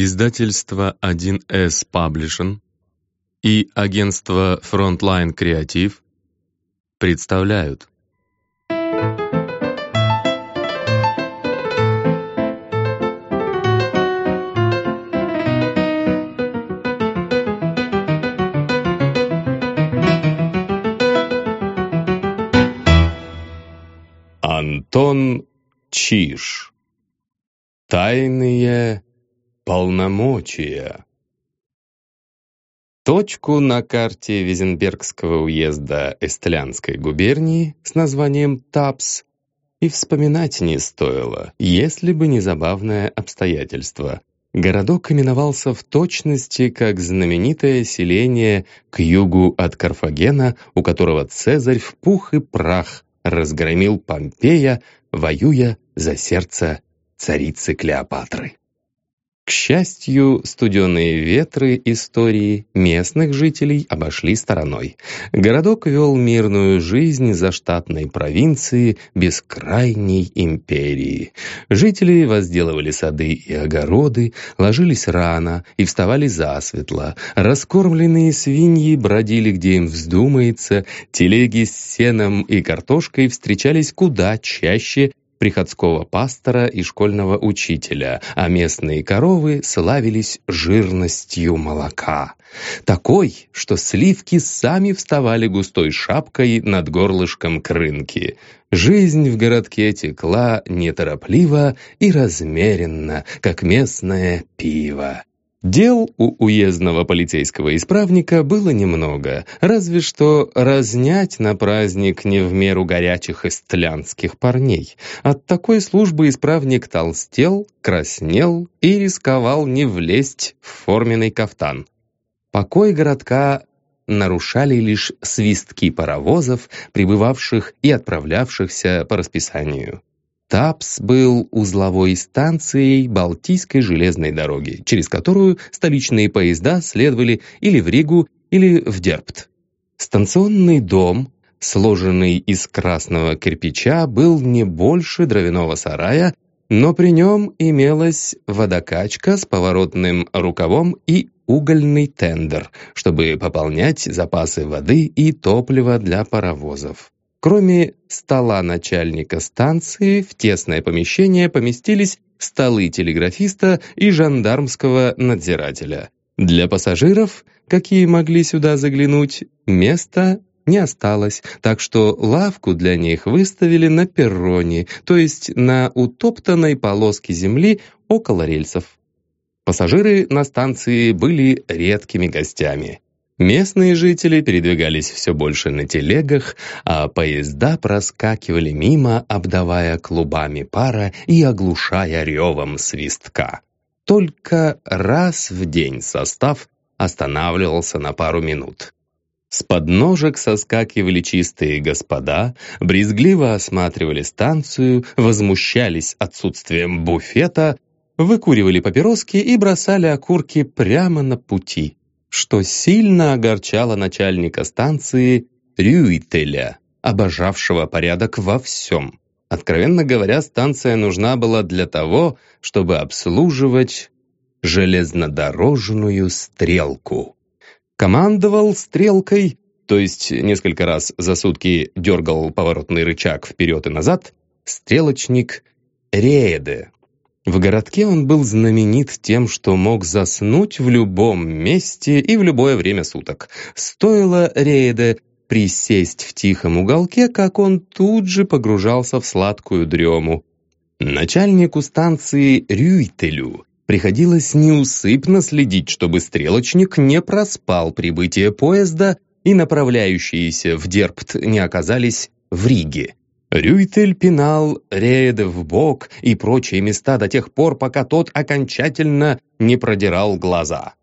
Издательство 1С Publishing и агентство Frontline Creative представляют. Антон Чиш Тайные полномочия. Точку на карте Визенбергского уезда Эстлянской губернии с названием Тапс и вспоминать не стоило, если бы не забавное обстоятельство. Городок именовался в точности как знаменитое селение к югу от Карфагена, у которого Цезарь в пух и прах разгромил Помпея, воюя за сердце царицы Клеопатры. К счастью, студеные ветры истории местных жителей обошли стороной. Городок вел мирную жизнь за штатной провинции бескрайней империи. Жители возделывали сады и огороды, ложились рано и вставали засветло. Раскормленные свиньи бродили, где им вздумается, телеги с сеном и картошкой встречались куда чаще, приходского пастора и школьного учителя, а местные коровы славились жирностью молока. Такой, что сливки сами вставали густой шапкой над горлышком крынки. Жизнь в городке текла неторопливо и размеренно, как местное пиво. Дел у уездного полицейского исправника было немного, разве что разнять на праздник не в меру горячих истлянских парней. От такой службы исправник толстел, краснел и рисковал не влезть в форменный кафтан. Покой городка нарушали лишь свистки паровозов, прибывавших и отправлявшихся по расписанию. Тапс был узловой станцией Балтийской железной дороги, через которую столичные поезда следовали или в Ригу, или в Дерпт. Станционный дом, сложенный из красного кирпича, был не больше дровяного сарая, но при нем имелась водокачка с поворотным рукавом и угольный тендер, чтобы пополнять запасы воды и топлива для паровозов. Кроме стола начальника станции, в тесное помещение поместились столы телеграфиста и жандармского надзирателя. Для пассажиров, какие могли сюда заглянуть, места не осталось, так что лавку для них выставили на перроне, то есть на утоптанной полоске земли около рельсов. Пассажиры на станции были редкими гостями. Местные жители передвигались все больше на телегах, а поезда проскакивали мимо, обдавая клубами пара и оглушая ревом свистка. Только раз в день состав останавливался на пару минут. С подножек соскакивали чистые господа, брезгливо осматривали станцию, возмущались отсутствием буфета, выкуривали папироски и бросали окурки прямо на пути что сильно огорчало начальника станции Рюителя, обожавшего порядок во всем. Откровенно говоря, станция нужна была для того, чтобы обслуживать железнодорожную стрелку. Командовал стрелкой, то есть несколько раз за сутки дергал поворотный рычаг вперед и назад, стрелочник Рееде, в городке он был знаменит тем, что мог заснуть в любом месте и в любое время суток. Стоило Рейде присесть в тихом уголке, как он тут же погружался в сладкую дрему. Начальнику станции Рюйтелю приходилось неусыпно следить, чтобы стрелочник не проспал прибытие поезда и направляющиеся в Дерпт не оказались в Риге. Рюйтель пинал Рееда в бок и прочие места до тех пор, пока тот окончательно не продирал глаза.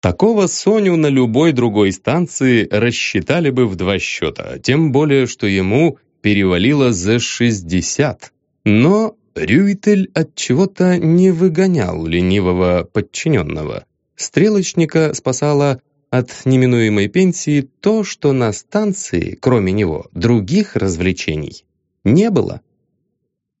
Такого Соню на любой другой станции рассчитали бы в два счета, тем более, что ему перевалило за 60. Но Рюйтель от чего-то не выгонял ленивого подчиненного. Стрелочника спасала от неминуемой пенсии то, что на станции, кроме него, других развлечений не было.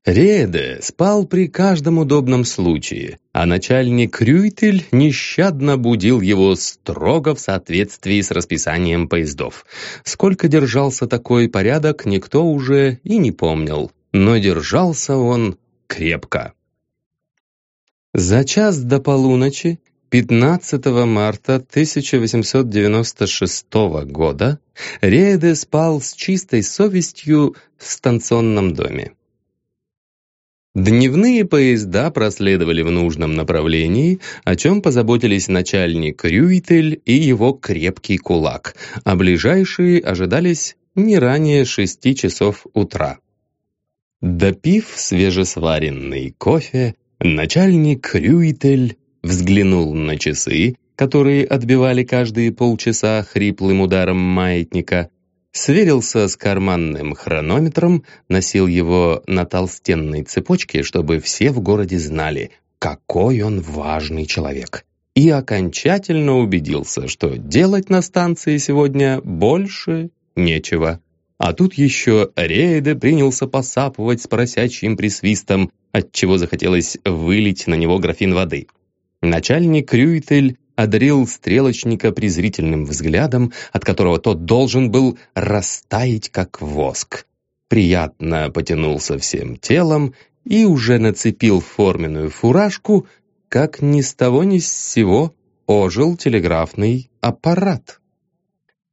Реде спал при каждом удобном случае, а начальник Рюйтель нещадно будил его строго в соответствии с расписанием поездов. Сколько держался такой порядок, никто уже и не помнил, но держался он крепко. За час до полуночи 15 марта 1896 года Реде спал с чистой совестью в станционном доме. Дневные поезда проследовали в нужном направлении, о чем позаботились начальник Рюитель и его крепкий кулак, а ближайшие ожидались не ранее шести часов утра. Допив свежесваренный кофе, начальник Рюитель взглянул на часы, которые отбивали каждые полчаса хриплым ударом маятника, сверился с карманным хронометром, носил его на толстенной цепочке, чтобы все в городе знали, какой он важный человек. И окончательно убедился, что делать на станции сегодня больше нечего. А тут еще Рейде принялся посапывать с поросячьим присвистом, отчего захотелось вылить на него графин воды. Начальник Рюйтель одарил стрелочника презрительным взглядом, от которого тот должен был растаять, как воск. Приятно потянулся всем телом и уже нацепил форменную фуражку, как ни с того ни с сего ожил телеграфный аппарат.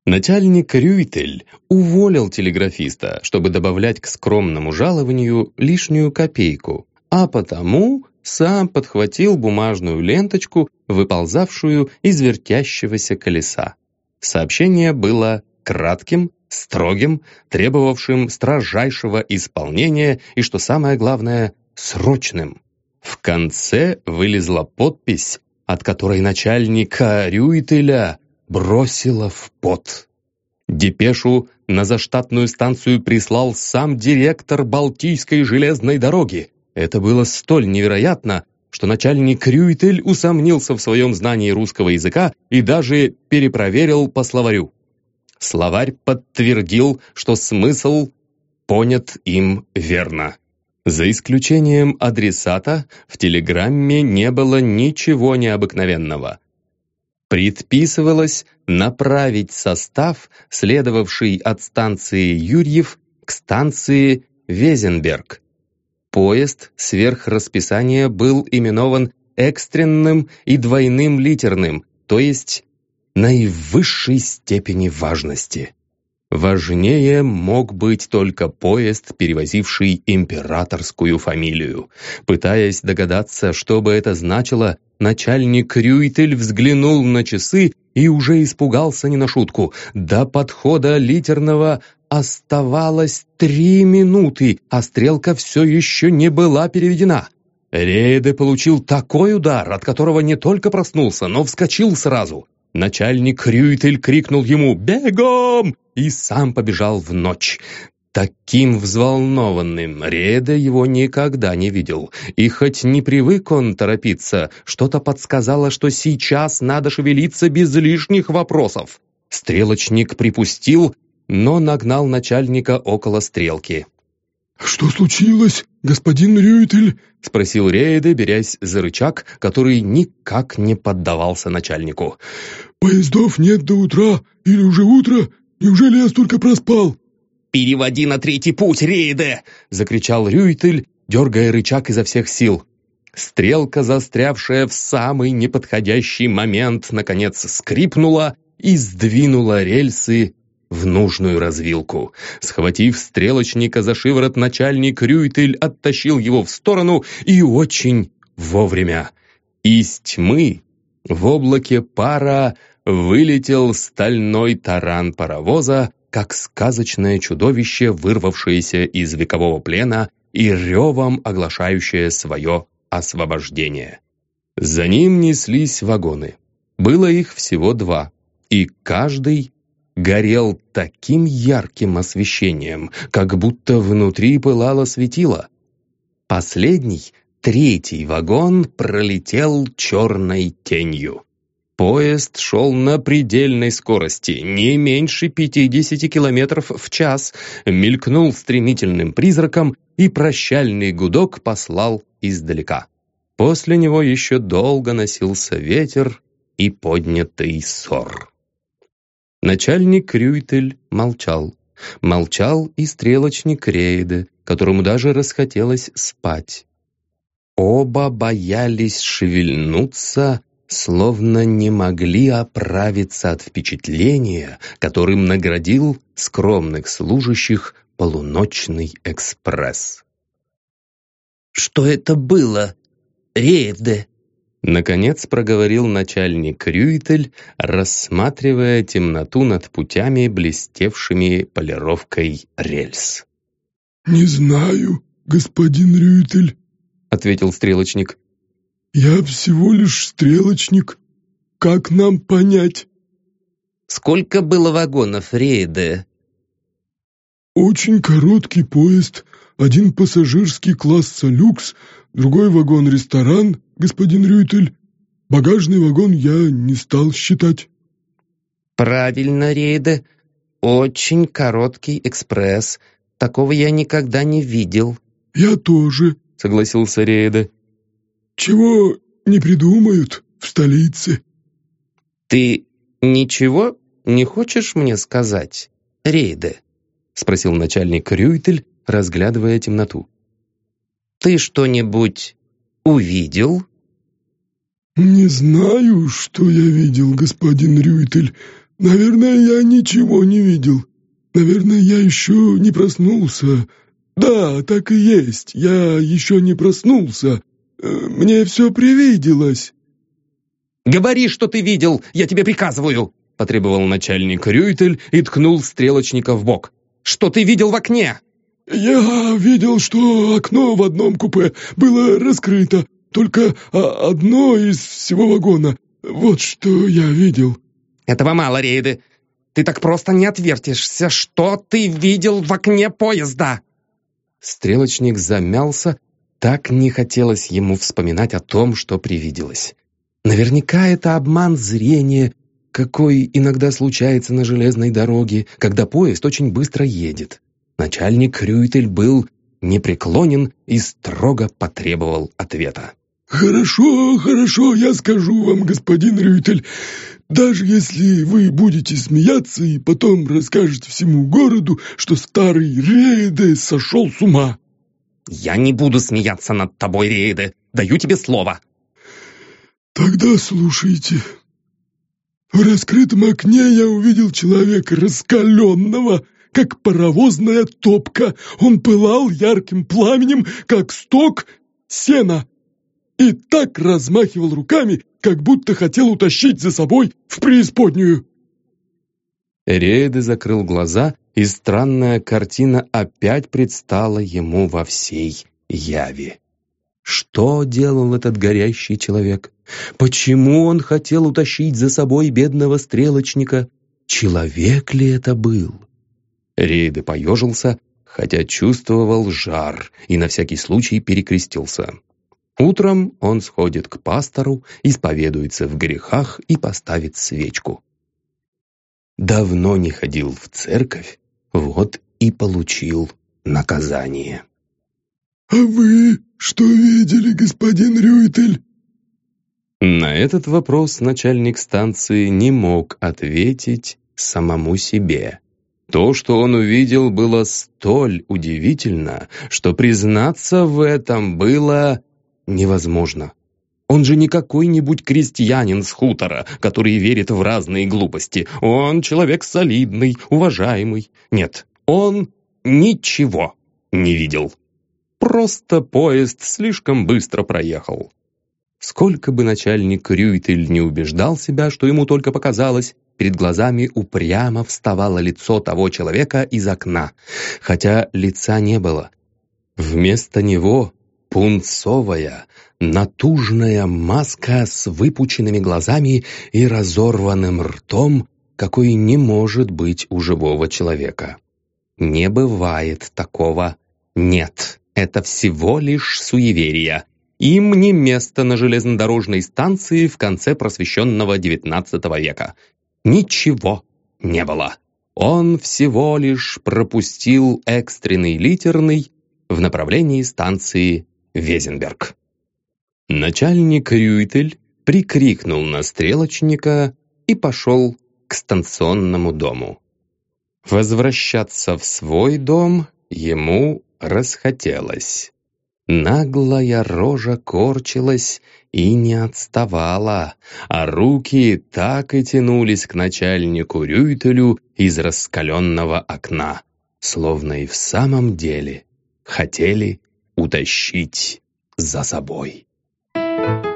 Начальник Рюйтель уволил телеграфиста, чтобы добавлять к скромному жалованию лишнюю копейку, а потому сам подхватил бумажную ленточку, выползавшую из вертящегося колеса. Сообщение было кратким, строгим, требовавшим строжайшего исполнения и, что самое главное, срочным. В конце вылезла подпись, от которой начальника Рюителя бросила в пот. Депешу на заштатную станцию прислал сам директор Балтийской железной дороги, это было столь невероятно, что начальник Рюйтель усомнился в своем знании русского языка и даже перепроверил по словарю. Словарь подтвердил, что смысл понят им верно. За исключением адресата, в телеграмме не было ничего необыкновенного. Предписывалось направить состав, следовавший от станции Юрьев к станции Везенберг, Поезд сверх расписания был именован экстренным и двойным литерным, то есть наивысшей степени важности. Важнее мог быть только поезд, перевозивший императорскую фамилию. Пытаясь догадаться, что бы это значило, начальник Рюйтель взглянул на часы и уже испугался не на шутку. До подхода литерного Оставалось три минуты, а стрелка все еще не была переведена. Рейде получил такой удар, от которого не только проснулся, но вскочил сразу. Начальник Рюйтель крикнул ему «Бегом!» и сам побежал в ночь. Таким взволнованным Реда его никогда не видел. И хоть не привык он торопиться, что-то подсказало, что сейчас надо шевелиться без лишних вопросов. Стрелочник припустил, но нагнал начальника около стрелки. «Что случилось, господин Рюйтель?» — спросил Рейде, берясь за рычаг, который никак не поддавался начальнику. «Поездов нет до утра, или уже утро? Неужели я столько проспал?» «Переводи на третий путь, Рейде!» — закричал Рюйтель, дергая рычаг изо всех сил. Стрелка, застрявшая в самый неподходящий момент, наконец скрипнула и сдвинула рельсы в нужную развилку. Схватив стрелочника за шиворот, начальник Рюйтель оттащил его в сторону и очень вовремя. Из тьмы в облаке пара вылетел стальной таран паровоза, как сказочное чудовище, вырвавшееся из векового плена и ревом оглашающее свое освобождение. За ним неслись вагоны. Было их всего два, и каждый горел таким ярким освещением, как будто внутри пылало светило. Последний, третий вагон пролетел черной тенью. Поезд шел на предельной скорости, не меньше 50 километров в час, мелькнул стремительным призраком и прощальный гудок послал издалека. После него еще долго носился ветер и поднятый ссор. Начальник Рюйтель молчал. Молчал и стрелочник Рейде, которому даже расхотелось спать. Оба боялись шевельнуться, словно не могли оправиться от впечатления, которым наградил скромных служащих полуночный экспресс. «Что это было, Рейвде?» Наконец проговорил начальник Рюйтель, рассматривая темноту над путями, блестевшими полировкой рельс. «Не знаю, господин Рюйтель», — ответил стрелочник. «Я всего лишь стрелочник. Как нам понять?» «Сколько было вагонов рейда?» «Очень короткий поезд. Один пассажирский класса люкс, другой вагон-ресторан, господин Рюйтель. Багажный вагон я не стал считать». «Правильно, Рейде. Очень короткий экспресс. Такого я никогда не видел». «Я тоже», — согласился Рейде. «Чего не придумают в столице?» «Ты ничего не хочешь мне сказать, Рейде?» — спросил начальник Рюйтель, разглядывая темноту. «Ты что-нибудь увидел?» «Не знаю, что я видел, господин Рюйтель. Наверное, я ничего не видел. Наверное, я еще не проснулся. Да, так и есть, я еще не проснулся. Э, мне все привиделось». «Говори, что ты видел, я тебе приказываю!» потребовал начальник Рюйтель и ткнул стрелочника в бок. «Что ты видел в окне?» «Я видел, что окно в одном купе было раскрыто, только одно из всего вагона. Вот что я видел». «Этого мало, Рейды. Ты так просто не отвертишься. Что ты видел в окне поезда?» Стрелочник замялся. Так не хотелось ему вспоминать о том, что привиделось. Наверняка это обман зрения, какой иногда случается на железной дороге, когда поезд очень быстро едет. Начальник Рюйтель был непреклонен и строго потребовал ответа. «Хорошо, хорошо, я скажу вам, господин Рюйтель. Даже если вы будете смеяться и потом расскажете всему городу, что старый Рейде сошел с ума». «Я не буду смеяться над тобой, Рейде. Даю тебе слово». «Тогда слушайте. В раскрытом окне я увидел человека раскаленного, как паровозная топка. Он пылал ярким пламенем, как сток сена, и так размахивал руками, как будто хотел утащить за собой в преисподнюю. Рейде закрыл глаза, и странная картина опять предстала ему во всей яви. Что делал этот горящий человек? Почему он хотел утащить за собой бедного стрелочника? Человек ли это был? Рейде поежился, хотя чувствовал жар и на всякий случай перекрестился. Утром он сходит к пастору, исповедуется в грехах и поставит свечку. Давно не ходил в церковь, вот и получил наказание. «А вы что видели, господин Рюйтель?» На этот вопрос начальник станции не мог ответить самому себе. То, что он увидел, было столь удивительно, что признаться в этом было невозможно. Он же не какой-нибудь крестьянин с хутора, который верит в разные глупости. Он человек солидный, уважаемый. Нет, он ничего не видел. Просто поезд слишком быстро проехал. Сколько бы начальник Рюйтель не убеждал себя, что ему только показалось, перед глазами упрямо вставало лицо того человека из окна, хотя лица не было. Вместо него пунцовая, натужная маска с выпученными глазами и разорванным ртом, какой не может быть у живого человека. Не бывает такого «нет». Это всего лишь суеверие. Им не место на железнодорожной станции в конце просвещенного XIX века. Ничего не было. Он всего лишь пропустил экстренный литерный, в направлении станции Везенберг. Начальник Рюйтель прикрикнул на стрелочника и пошел к станционному дому. Возвращаться в свой дом ему расхотелось. Наглая рожа корчилась и не отставала, а руки так и тянулись к начальнику Рюйтелю из раскаленного окна, словно и в самом деле хотели утащить за собой. Thank you.